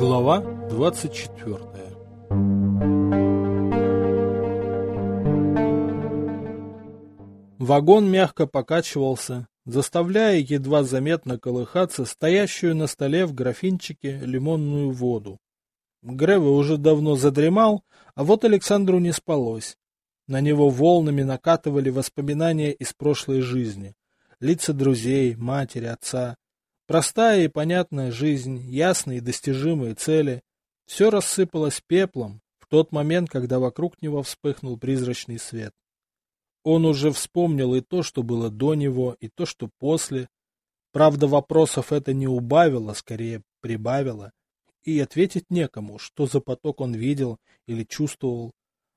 Глава 24 Вагон мягко покачивался, заставляя едва заметно колыхаться стоящую на столе в графинчике лимонную воду. Греве уже давно задремал, а вот Александру не спалось. На него волнами накатывали воспоминания из прошлой жизни. Лица друзей, матери, отца. Простая и понятная жизнь, ясные и достижимые цели. Все рассыпалось пеплом в тот момент, когда вокруг него вспыхнул призрачный свет. Он уже вспомнил и то, что было до него, и то, что после. Правда, вопросов это не убавило, скорее прибавило. И ответить некому, что за поток он видел или чувствовал.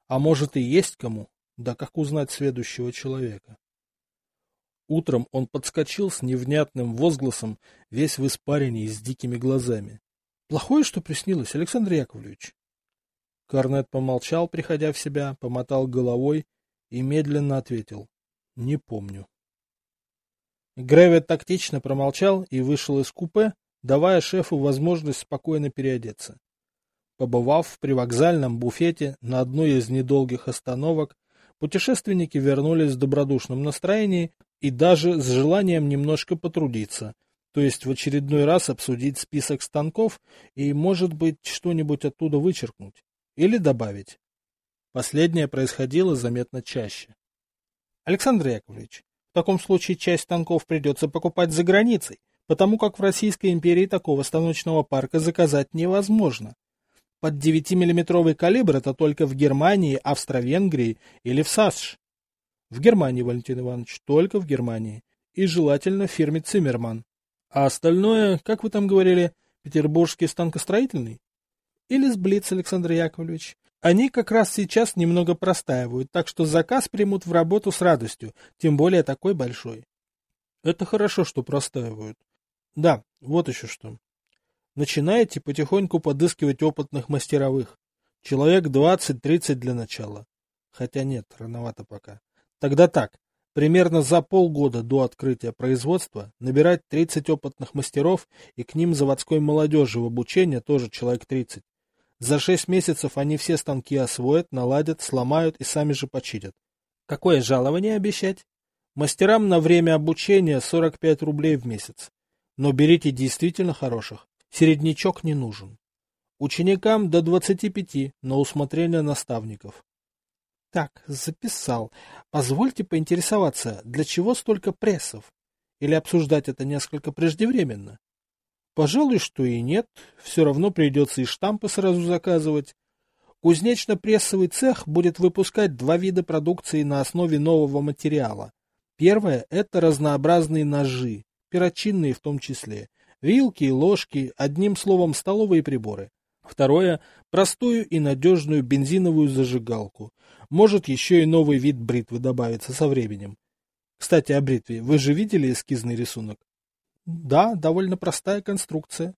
А может и есть кому, да как узнать следующего человека? Утром он подскочил с невнятным возгласом, весь в испарении с дикими глазами. — Плохое, что приснилось, Александр Яковлевич? Корнет помолчал, приходя в себя, помотал головой и медленно ответил. — Не помню. Гревет тактично промолчал и вышел из купе, давая шефу возможность спокойно переодеться. Побывав в привокзальном буфете на одной из недолгих остановок, путешественники вернулись в добродушном настроении и даже с желанием немножко потрудиться, то есть в очередной раз обсудить список станков и, может быть, что-нибудь оттуда вычеркнуть или добавить. Последнее происходило заметно чаще. Александр Яковлевич, в таком случае часть станков придется покупать за границей, потому как в Российской империи такого станочного парка заказать невозможно. Под 9-миллиметровый калибр это только в Германии, Австро-Венгрии или в САСШ. В Германии, Валентин Иванович, только в Германии. И желательно в фирме Циммерман. А остальное, как вы там говорили, петербургский станкостроительный? Или Сблиц, Александр Яковлевич? Они как раз сейчас немного простаивают, так что заказ примут в работу с радостью, тем более такой большой. Это хорошо, что простаивают. Да, вот еще что. Начинаете потихоньку подыскивать опытных мастеровых. Человек 20-30 для начала. Хотя нет, рановато пока. Тогда так, примерно за полгода до открытия производства набирать 30 опытных мастеров и к ним заводской молодежи в обучение тоже человек 30. За шесть месяцев они все станки освоят, наладят, сломают и сами же починят. Какое жалование обещать? Мастерам на время обучения 45 рублей в месяц. Но берите действительно хороших. Середнячок не нужен. Ученикам до 25 на усмотрение наставников. Так, записал. Позвольте поинтересоваться, для чего столько прессов? Или обсуждать это несколько преждевременно? Пожалуй, что и нет. Все равно придется и штампы сразу заказывать. Кузнечно-прессовый цех будет выпускать два вида продукции на основе нового материала. Первое – это разнообразные ножи, перочинные в том числе, вилки ложки, одним словом, столовые приборы. Второе – простую и надежную бензиновую зажигалку. Может, еще и новый вид бритвы добавится со временем. Кстати, о бритве. Вы же видели эскизный рисунок? Да, довольно простая конструкция.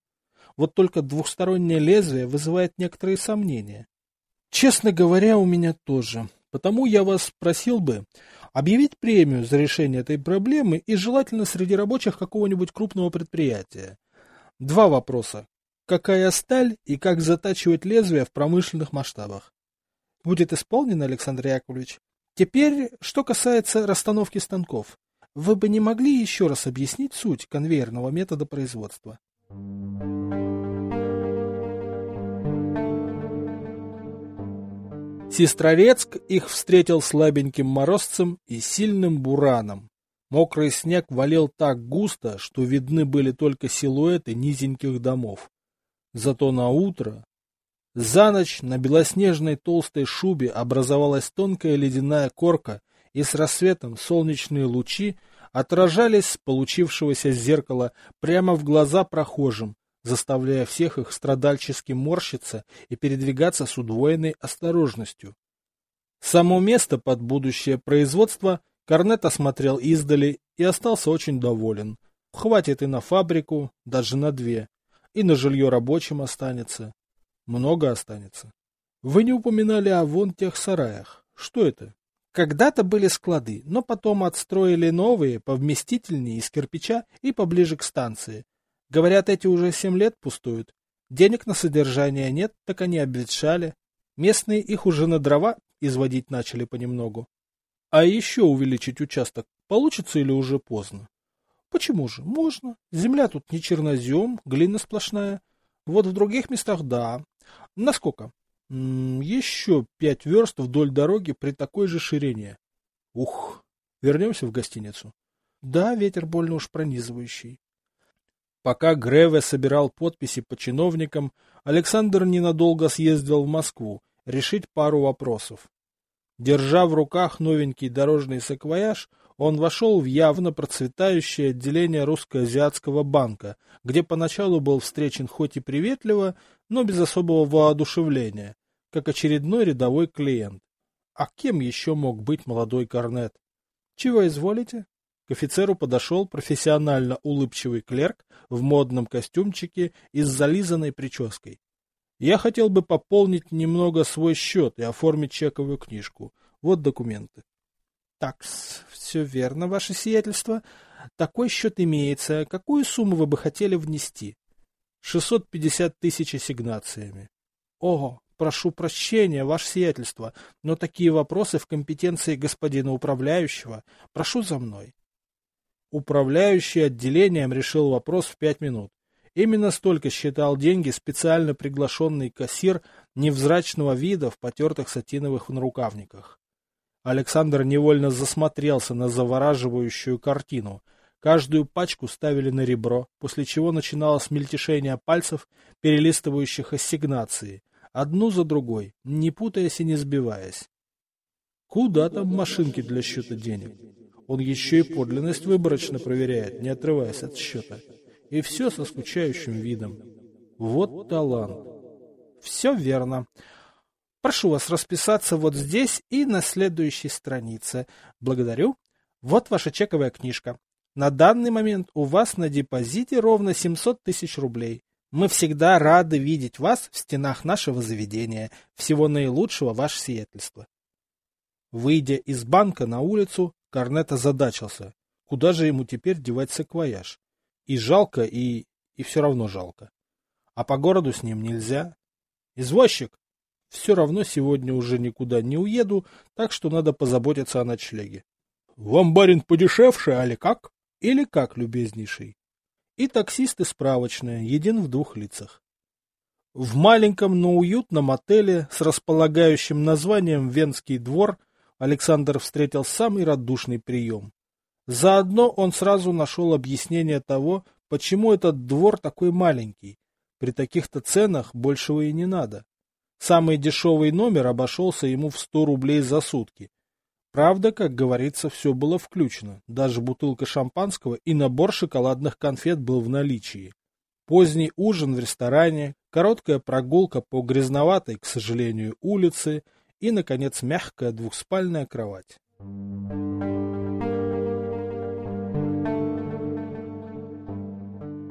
Вот только двухстороннее лезвие вызывает некоторые сомнения. Честно говоря, у меня тоже. Потому я вас просил бы объявить премию за решение этой проблемы и желательно среди рабочих какого-нибудь крупного предприятия. Два вопроса. Какая сталь и как затачивать лезвие в промышленных масштабах? Будет исполнено, Александр Яковлевич. Теперь, что касается расстановки станков. Вы бы не могли еще раз объяснить суть конвейерного метода производства? Сестрорецк их встретил слабеньким морозцем и сильным бураном. Мокрый снег валил так густо, что видны были только силуэты низеньких домов. Зато на утро, за ночь на белоснежной толстой шубе образовалась тонкая ледяная корка, и с рассветом солнечные лучи отражались с получившегося зеркала прямо в глаза прохожим, заставляя всех их страдальчески морщиться и передвигаться с удвоенной осторожностью. Само место под будущее производство Корнет осмотрел издали и остался очень доволен. Хватит и на фабрику, даже на две, и на жилье рабочим останется. Много останется. Вы не упоминали о вон тех сараях. Что это? Когда-то были склады, но потом отстроили новые, повместительнее, из кирпича и поближе к станции. Говорят, эти уже семь лет пустуют. Денег на содержание нет, так они обветшали. Местные их уже на дрова изводить начали понемногу. А еще увеличить участок получится или уже поздно? Почему же? Можно. Земля тут не чернозем, глина сплошная. Вот в других местах да. Насколько? Еще пять верст вдоль дороги при такой же ширине. Ух, вернемся в гостиницу. Да, ветер больно уж пронизывающий. Пока Греве собирал подписи по чиновникам, Александр ненадолго съездил в Москву решить пару вопросов. Держа в руках новенький дорожный саквояж, он вошел в явно процветающее отделение русско-азиатского банка, где поначалу был встречен хоть и приветливо, но без особого воодушевления, как очередной рядовой клиент. А кем еще мог быть молодой корнет? Чего изволите? К офицеру подошел профессионально улыбчивый клерк в модном костюмчике и с зализанной прической. Я хотел бы пополнить немного свой счет и оформить чековую книжку. Вот документы. Так, все верно, ваше сиятельство. Такой счет имеется. Какую сумму вы бы хотели внести? 650 тысяч ассигнациями. Ого, прошу прощения, ваше сиятельство, но такие вопросы в компетенции господина управляющего. Прошу за мной. Управляющий отделением решил вопрос в пять минут. Именно столько считал деньги специально приглашенный кассир невзрачного вида в потертых сатиновых нарукавниках. Александр невольно засмотрелся на завораживающую картину. Каждую пачку ставили на ребро, после чего начиналось мельтешение пальцев, перелистывающих ассигнации, одну за другой, не путаясь и не сбиваясь. Куда там машинки для счета денег? Он еще и подлинность выборочно проверяет, не отрываясь от счета. И все со скучающим видом. Вот талант. Все верно. Прошу вас расписаться вот здесь и на следующей странице. Благодарю. Вот ваша чековая книжка. На данный момент у вас на депозите ровно 700 тысяч рублей. Мы всегда рады видеть вас в стенах нашего заведения. Всего наилучшего, ваше сиятельство. Выйдя из банка на улицу, Корнет озадачился. Куда же ему теперь девать саквояж? И жалко, и... и все равно жалко. А по городу с ним нельзя. Извозчик! Все равно сегодня уже никуда не уеду, так что надо позаботиться о ночлеге. Вам, барин, подешевше, али как? Или как, любезнейший? И таксист и справочная, един в двух лицах. В маленьком, но уютном отеле с располагающим названием «Венский двор» Александр встретил самый радушный прием. Заодно он сразу нашел объяснение того, почему этот двор такой маленький. При таких-то ценах большего и не надо. Самый дешевый номер обошелся ему в 100 рублей за сутки. Правда, как говорится, все было включено. Даже бутылка шампанского и набор шоколадных конфет был в наличии. Поздний ужин в ресторане, короткая прогулка по грязноватой, к сожалению, улице и, наконец, мягкая двухспальная кровать.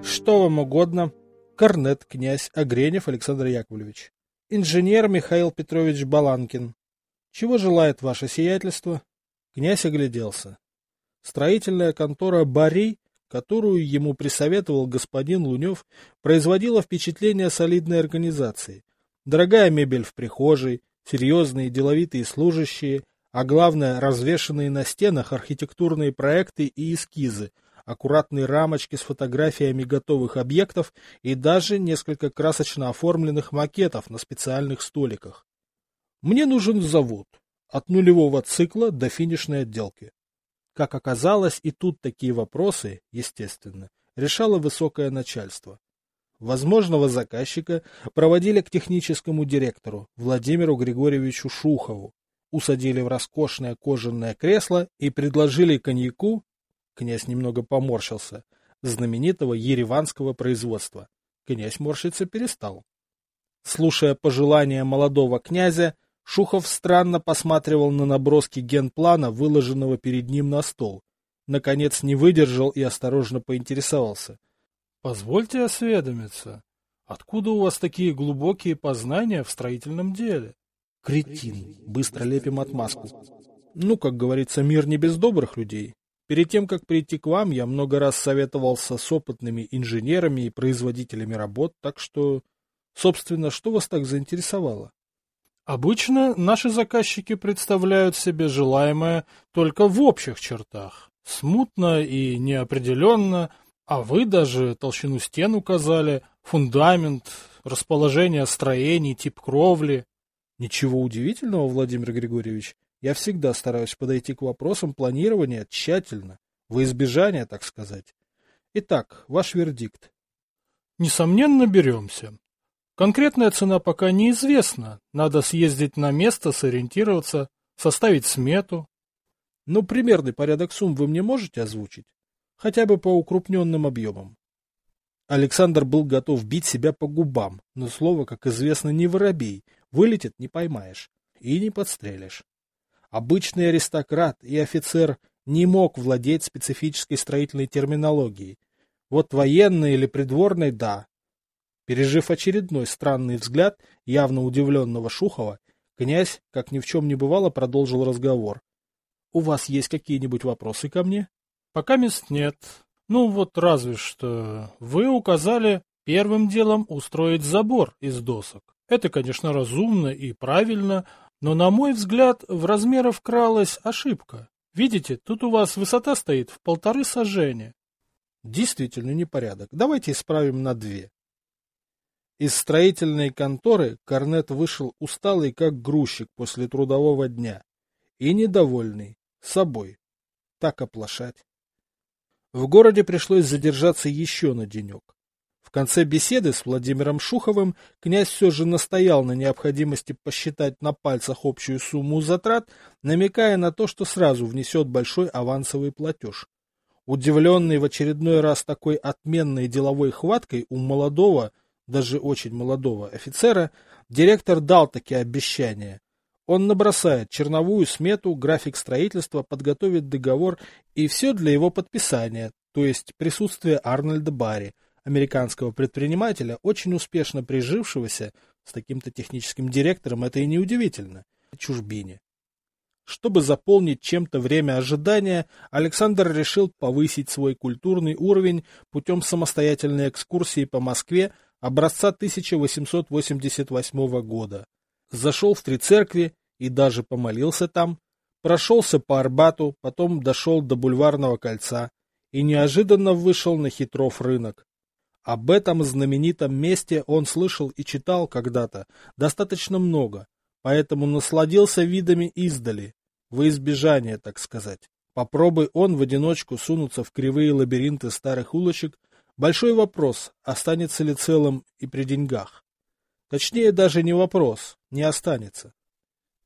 Что вам угодно? Корнет, князь Огренев Александр Яковлевич. Инженер Михаил Петрович Баланкин. Чего желает ваше сиятельство? Князь огляделся. Строительная контора «Барей», которую ему присоветовал господин Лунев, производила впечатление солидной организации. Дорогая мебель в прихожей, серьезные деловитые служащие, а главное, развешанные на стенах архитектурные проекты и эскизы, аккуратные рамочки с фотографиями готовых объектов и даже несколько красочно оформленных макетов на специальных столиках. Мне нужен завод. От нулевого цикла до финишной отделки. Как оказалось, и тут такие вопросы, естественно, решало высокое начальство. Возможного заказчика проводили к техническому директору Владимиру Григорьевичу Шухову, усадили в роскошное кожаное кресло и предложили коньяку Князь немного поморщился. Знаменитого ереванского производства. Князь морщиться перестал. Слушая пожелания молодого князя, Шухов странно посматривал на наброски генплана, выложенного перед ним на стол. Наконец не выдержал и осторожно поинтересовался. — Позвольте осведомиться, откуда у вас такие глубокие познания в строительном деле? — Кретин, быстро лепим отмазку. Ну, как говорится, мир не без добрых людей. Перед тем, как прийти к вам, я много раз советовался с опытными инженерами и производителями работ, так что... Собственно, что вас так заинтересовало? Обычно наши заказчики представляют себе желаемое только в общих чертах. Смутно и неопределенно, а вы даже толщину стен указали, фундамент, расположение строений, тип кровли. Ничего удивительного, Владимир Григорьевич. Я всегда стараюсь подойти к вопросам планирования тщательно, во избежание, так сказать. Итак, ваш вердикт. Несомненно, беремся. Конкретная цена пока неизвестна. Надо съездить на место, сориентироваться, составить смету. Ну, примерный порядок сумм вы мне можете озвучить? Хотя бы по укрупненным объемам. Александр был готов бить себя по губам, но слово, как известно, не воробей, вылетит не поймаешь и не подстрелишь. Обычный аристократ и офицер не мог владеть специфической строительной терминологией. Вот военный или придворный – да, Пережив очередной странный взгляд явно удивленного Шухова, князь, как ни в чем не бывало, продолжил разговор. — У вас есть какие-нибудь вопросы ко мне? — Пока мест нет. Ну вот разве что вы указали первым делом устроить забор из досок. Это, конечно, разумно и правильно, но, на мой взгляд, в размерах вкралась ошибка. Видите, тут у вас высота стоит в полторы сажения. Действительно непорядок. Давайте исправим на две. Из строительной конторы Корнет вышел усталый, как грузчик после трудового дня, и недовольный собой. Так оплошать. В городе пришлось задержаться еще на денек. Конце беседы с Владимиром Шуховым князь все же настоял на необходимости посчитать на пальцах общую сумму затрат, намекая на то, что сразу внесет большой авансовый платеж. Удивленный в очередной раз такой отменной деловой хваткой у молодого, даже очень молодого офицера, директор дал такие обещания. Он набросает черновую смету, график строительства, подготовит договор и все для его подписания, то есть присутствие Арнольда Барри, американского предпринимателя, очень успешно прижившегося с таким-то техническим директором, это и неудивительно, чужбине. Чтобы заполнить чем-то время ожидания, Александр решил повысить свой культурный уровень путем самостоятельной экскурсии по Москве образца 1888 года. Зашел в три церкви и даже помолился там, прошелся по Арбату, потом дошел до Бульварного кольца и неожиданно вышел на Хитров рынок. Об этом знаменитом месте он слышал и читал когда-то достаточно много, поэтому насладился видами издали, во избежание, так сказать. Попробуй он в одиночку сунуться в кривые лабиринты старых улочек, Большой вопрос, останется ли целым и при деньгах. Точнее, даже не вопрос, не останется.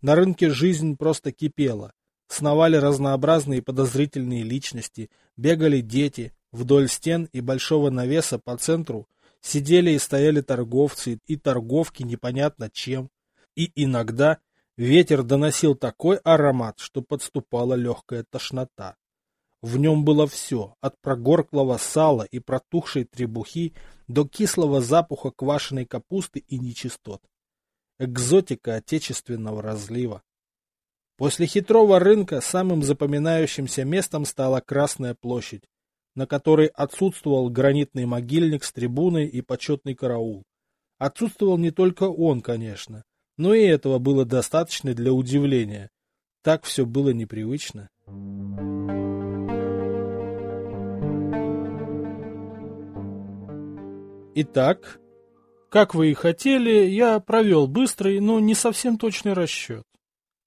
На рынке жизнь просто кипела. Сновали разнообразные подозрительные личности, бегали дети, вдоль стен и большого навеса по центру сидели и стояли торговцы и торговки непонятно чем. И иногда ветер доносил такой аромат, что подступала легкая тошнота. В нем было все, от прогорклого сала и протухшей требухи до кислого запаха квашеной капусты и нечистот. Экзотика отечественного разлива. После хитрого рынка самым запоминающимся местом стала Красная площадь, на которой отсутствовал гранитный могильник с трибуной и почетный караул. Отсутствовал не только он, конечно, но и этого было достаточно для удивления. Так все было непривычно. Итак, как вы и хотели, я провел быстрый, но не совсем точный расчет.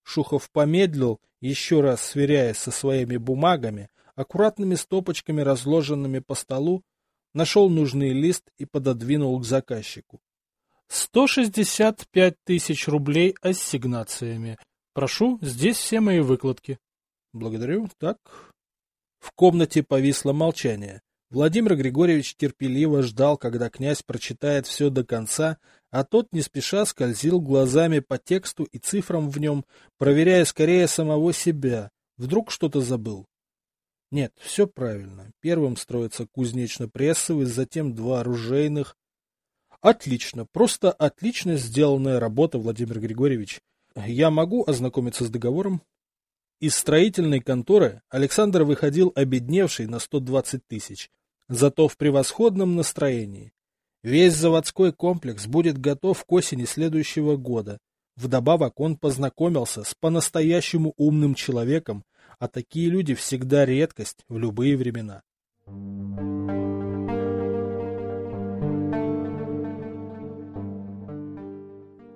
Шухов помедлил, еще раз сверяясь со своими бумагами, аккуратными стопочками, разложенными по столу, нашел нужный лист и пододвинул к заказчику. Сто шестьдесят пять тысяч рублей ассигнациями. Прошу, здесь все мои выкладки. Благодарю. Так. В комнате повисло молчание. Владимир Григорьевич терпеливо ждал, когда князь прочитает все до конца, а тот не спеша скользил глазами по тексту и цифрам в нем, проверяя скорее самого себя. Вдруг что-то забыл. Нет, все правильно. Первым строится кузнечно-прессовый, затем два оружейных. Отлично, просто отлично сделанная работа, Владимир Григорьевич. Я могу ознакомиться с договором? Из строительной конторы Александр выходил обедневший на 120 тысяч, зато в превосходном настроении. Весь заводской комплекс будет готов к осени следующего года. Вдобавок он познакомился с по-настоящему умным человеком, а такие люди всегда редкость в любые времена.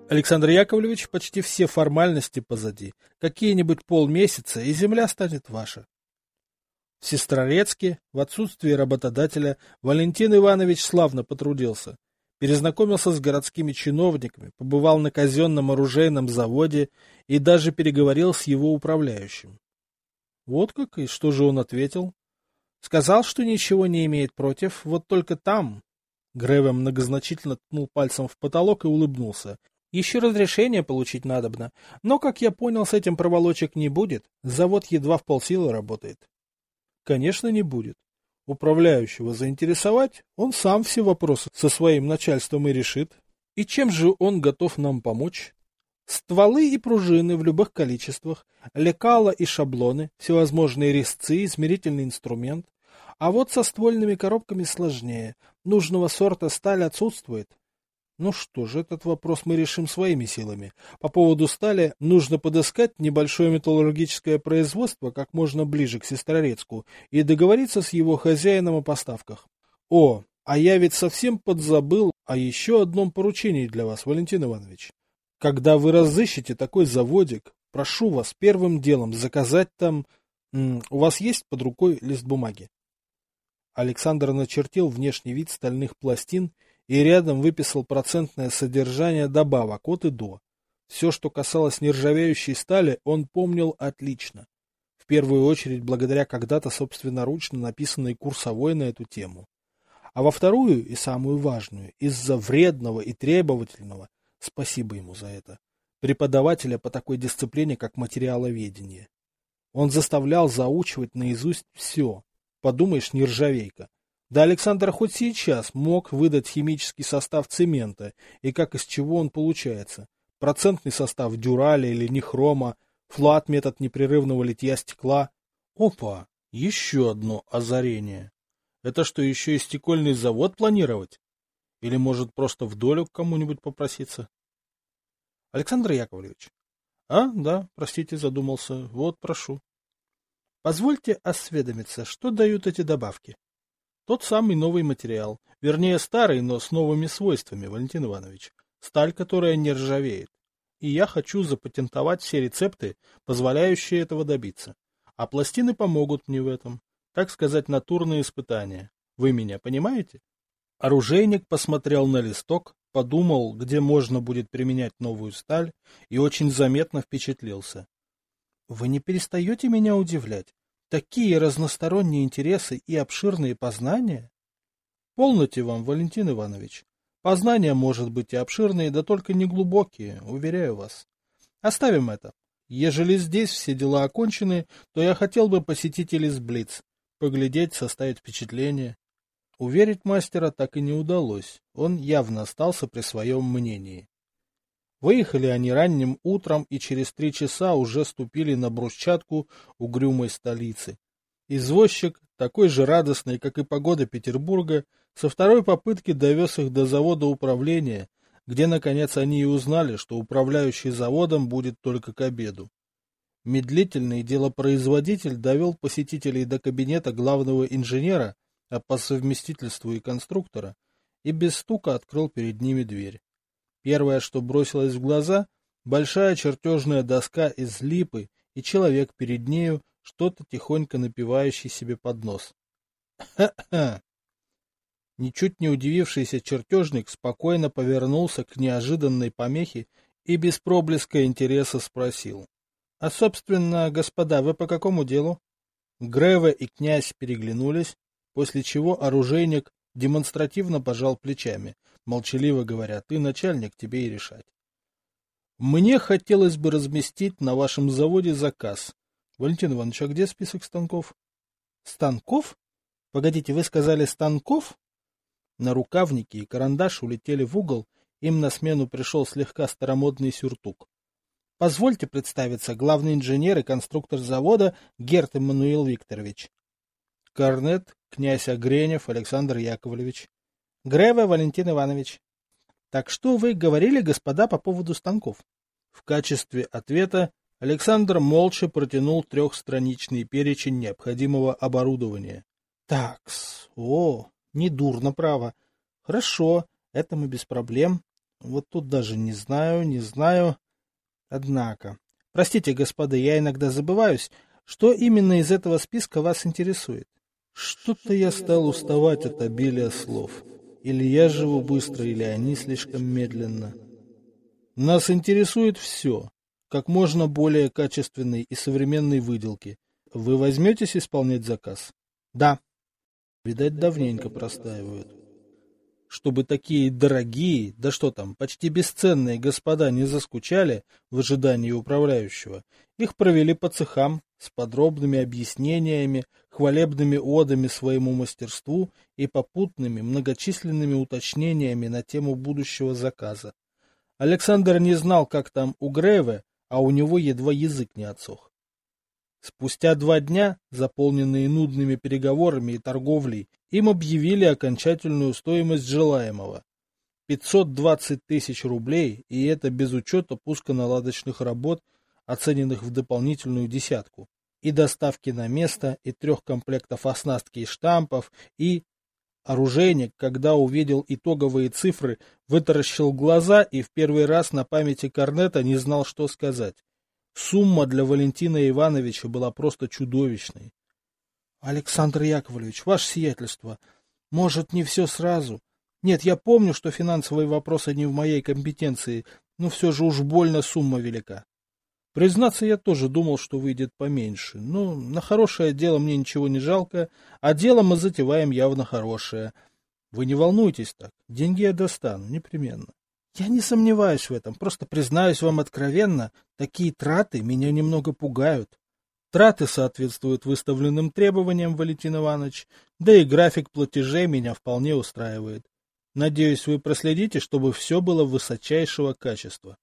Александр Яковлевич, почти все формальности позади. Какие-нибудь полмесяца, и земля станет ваша. В Сестрорецке, в отсутствии работодателя, Валентин Иванович славно потрудился. Перезнакомился с городскими чиновниками, побывал на казенном оружейном заводе и даже переговорил с его управляющим. Вот как, и что же он ответил? Сказал, что ничего не имеет против, вот только там... Греве многозначительно ткнул пальцем в потолок и улыбнулся. Еще разрешение получить надобно, но, как я понял, с этим проволочек не будет, завод едва в полсилы работает. Конечно, не будет. Управляющего заинтересовать, он сам все вопросы со своим начальством и решит. И чем же он готов нам помочь? Стволы и пружины в любых количествах, лекала и шаблоны, всевозможные резцы, измерительный инструмент. А вот со ствольными коробками сложнее. Нужного сорта сталь отсутствует, ну что ж, этот вопрос мы решим своими силами. По поводу стали нужно подыскать небольшое металлургическое производство как можно ближе к Сестрорецку и договориться с его хозяином о поставках. О, а я ведь совсем подзабыл о еще одном поручении для вас, Валентин Иванович. Когда вы разыщете такой заводик, прошу вас первым делом заказать там... У вас есть под рукой лист бумаги? Александр начертил внешний вид стальных пластин и рядом выписал процентное содержание добавок от и до. Все, что касалось нержавеющей стали, он помнил отлично. В первую очередь благодаря когда-то собственноручно написанной курсовой на эту тему. А во вторую и самую важную, из-за вредного и требовательного, спасибо ему за это, преподавателя по такой дисциплине, как материаловедение. Он заставлял заучивать наизусть все. Подумаешь, нержавейка. Да Александр хоть сейчас мог выдать химический состав цемента и как из чего он получается. Процентный состав дюраля или нехрома, флат метод непрерывного литья стекла. Опа, еще одно озарение. Это что, еще и стекольный завод планировать? Или, может, просто в долю к кому-нибудь попроситься? Александр Яковлевич. А, да, простите, задумался. Вот, прошу. Позвольте осведомиться, что дают эти добавки? Тот самый новый материал, вернее старый, но с новыми свойствами, Валентин Иванович. Сталь, которая не ржавеет. И я хочу запатентовать все рецепты, позволяющие этого добиться. А пластины помогут мне в этом. Так сказать, натурные испытания. Вы меня понимаете? Оружейник посмотрел на листок, подумал, где можно будет применять новую сталь, и очень заметно впечатлился. — Вы не перестаете меня удивлять. Такие разносторонние интересы и обширные познания? Полноте вам, Валентин Иванович. Познания, может быть, и обширные, да только не глубокие, уверяю вас. Оставим это. Ежели здесь все дела окончены, то я хотел бы посетить Элисблиц, поглядеть, составить впечатление. Уверить мастера так и не удалось, он явно остался при своем мнении. Выехали они ранним утром и через три часа уже ступили на брусчатку угрюмой столицы. Извозчик, такой же радостный, как и погода Петербурга, со второй попытки довез их до завода управления, где, наконец, они и узнали, что управляющий заводом будет только к обеду. Медлительный делопроизводитель довел посетителей до кабинета главного инженера, а по совместительству и конструктора, и без стука открыл перед ними дверь. Первое, что бросилось в глаза, большая чертежная доска из липы и человек перед нею, что-то тихонько напивающий себе под нос. Ха-ха! Ничуть не удивившийся чертежник спокойно повернулся к неожиданной помехе и без проблеска интереса спросил. — А, собственно, господа, вы по какому делу? Грева и князь переглянулись, после чего оружейник демонстративно пожал плечами, молчаливо говоря, ты начальник, тебе и решать. Мне хотелось бы разместить на вашем заводе заказ. Валентин Иванович, а где список станков? Станков? Погодите, вы сказали станков? На рукавнике и карандаш улетели в угол, им на смену пришел слегка старомодный сюртук. Позвольте представиться, главный инженер и конструктор завода Герт Эммануил Викторович. Корнет, князь Огренев Александр Яковлевич. Греве Валентин Иванович. Так что вы говорили, господа, по поводу станков? В качестве ответа Александр молча протянул трехстраничный перечень необходимого оборудования. Такс, о, недурно, право. Хорошо, это мы без проблем. Вот тут даже не знаю, не знаю. Однако, простите, господа, я иногда забываюсь, что именно из этого списка вас интересует. Что-то я стал уставать от обилия слов. Или я живу быстро, или они слишком медленно. Нас интересует все, как можно более качественной и современной выделки. Вы возьметесь исполнять заказ? Да. Видать, давненько простаивают чтобы такие дорогие, да что там, почти бесценные господа не заскучали в ожидании управляющего, их провели по цехам с подробными объяснениями, хвалебными одами своему мастерству и попутными многочисленными уточнениями на тему будущего заказа. Александр не знал, как там у Греве, а у него едва язык не отсох. Спустя два дня, заполненные нудными переговорами и торговлей, им объявили окончательную стоимость желаемого. 520 тысяч рублей, и это без учета пусконаладочных работ, оцененных в дополнительную десятку, и доставки на место, и трех комплектов оснастки и штампов, и... Оружейник, когда увидел итоговые цифры, вытаращил глаза и в первый раз на памяти Корнета не знал, что сказать. Сумма для Валентина Ивановича была просто чудовищной. — Александр Яковлевич, ваше сиятельство, может, не все сразу? Нет, я помню, что финансовые вопросы не в моей компетенции, но все же уж больно сумма велика. Признаться, я тоже думал, что выйдет поменьше. Но на хорошее дело мне ничего не жалко, а дело мы затеваем явно хорошее. Вы не волнуйтесь так, деньги я достану, непременно. Я не сомневаюсь в этом, просто признаюсь вам откровенно, такие траты меня немного пугают. Траты соответствуют выставленным требованиям, Валентин Иванович, да и график платежей меня вполне устраивает. Надеюсь, вы проследите, чтобы все было высочайшего качества.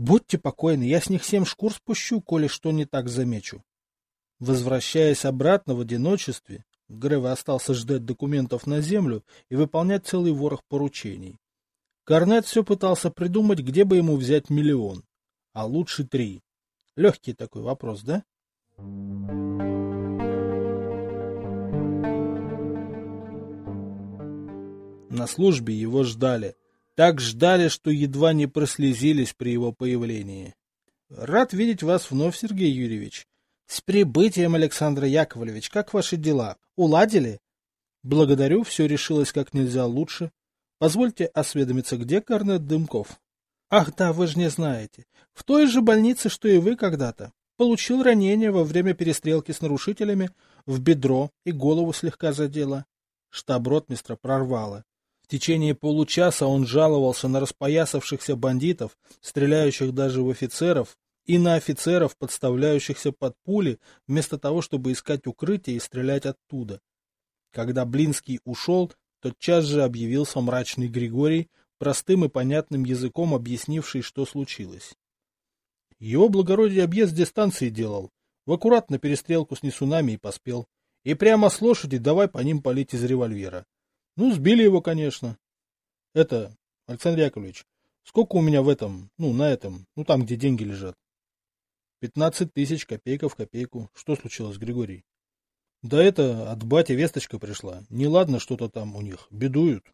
Будьте покойны, я с них семь шкур спущу, коли что не так замечу. Возвращаясь обратно в одиночестве, Грева остался ждать документов на землю и выполнять целый ворох поручений. Корнет все пытался придумать, где бы ему взять миллион, а лучше три. Легкий такой вопрос, да? На службе его ждали. Так ждали, что едва не прослезились при его появлении. Рад видеть вас вновь, Сергей Юрьевич. С прибытием, Александр Яковлевич, как ваши дела? Уладили? Благодарю, все решилось как нельзя лучше. Позвольте осведомиться, где Корнет Дымков? Ах да, вы же не знаете. В той же больнице, что и вы когда-то. Получил ранение во время перестрелки с нарушителями, в бедро и голову слегка задело. Штаб-ротмистра прорвало. В течение получаса он жаловался на распоясавшихся бандитов, стреляющих даже в офицеров, и на офицеров, подставляющихся под пули, вместо того, чтобы искать укрытие и стрелять оттуда. Когда Блинский ушел, Тотчас же объявился мрачный Григорий, простым и понятным языком объяснивший, что случилось. Его благородие объезд дистанции делал, в аккуратно перестрелку с несунами и поспел. И прямо с лошади давай по ним палить из револьвера. Ну, сбили его, конечно. Это, Александр Яковлевич, сколько у меня в этом, ну, на этом, ну, там, где деньги лежат? Пятнадцать тысяч, копейка в копейку. Что случилось, Григорий? Да это от бати весточка пришла. Неладно что-то там у них. Бедуют.